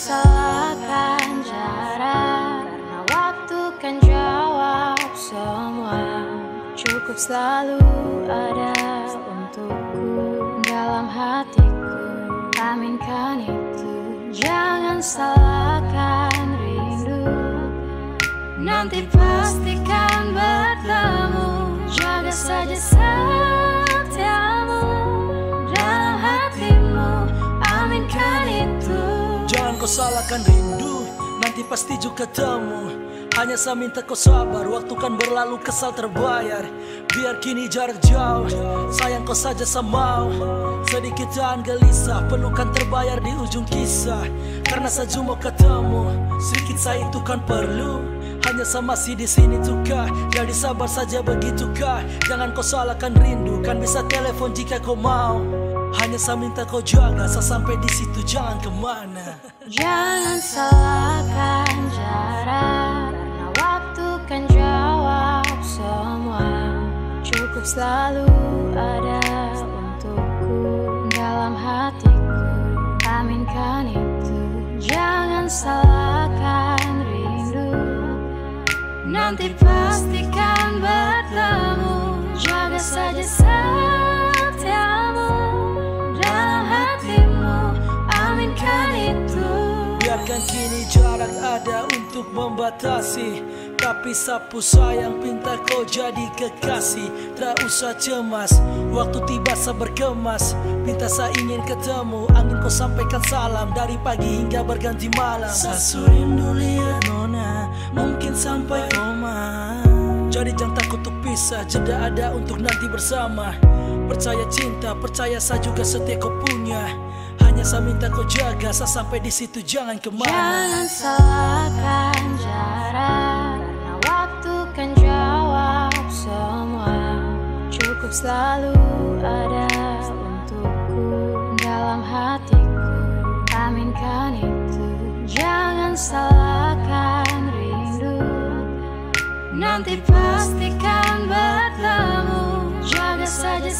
salahkan jarak Karena waktu kan jawab semua. Cukup selalu ada untukku Dalam hatiku. Aminkan itu Jangan salahkan rindu. Nanti pastikan bertemu Jaga saja setiamu salahkan rindu Nanti pasti juga ketemu Hanya saya minta kau sabar Waktu kan berlalu kesal terbayar. Biar kini jarak jauh Sayang kau saja saya mau. Sedikit jangan gelisah Penuh kan terbayar di ujung kisah. Karena saya cuma ketemu Sedikit saya itu kan perlu. Hanya sama masih di sini juga Jadi sabar saja begitukah. Jangan kau salahkan rindu Kan bisa telepon jika kau mau Hanya saya minta kau jaga Saya sampai di situ jangan ke mana Jangan salahkan jarak Karena waktu kan jawab semua. Cukup selalu ada untukku Dalam hatiku. Aminkan itu Jangan salahkan rindu. Nanti pastikan Biarkan kini jarak ada untuk membatasi. Tapi sapu sayang pinta kau jadi kekasih. Tak usah cemas Waktu tiba saya berkemas. Pinta saya ingin ketemu Angin kau sampaikan salam. Dari pagi hingga berganti malam. Saya rindu nona Mungkin sampai koma. Jadi jangan takut untuk pisah Jeda ada untuk nanti bersama. Percaya cinta, percaya saya juga setia kau punya hanya saya minta kau jaga, saya sampai di situ jangan ke mana. Jangan salahkan jarak Karena waktu kan jawab semua. Cukup selalu ada untukku Dalam hatiku. Aminkan itu Jangan salahkan rindu. Nanti pastikan bertemu Jaga saja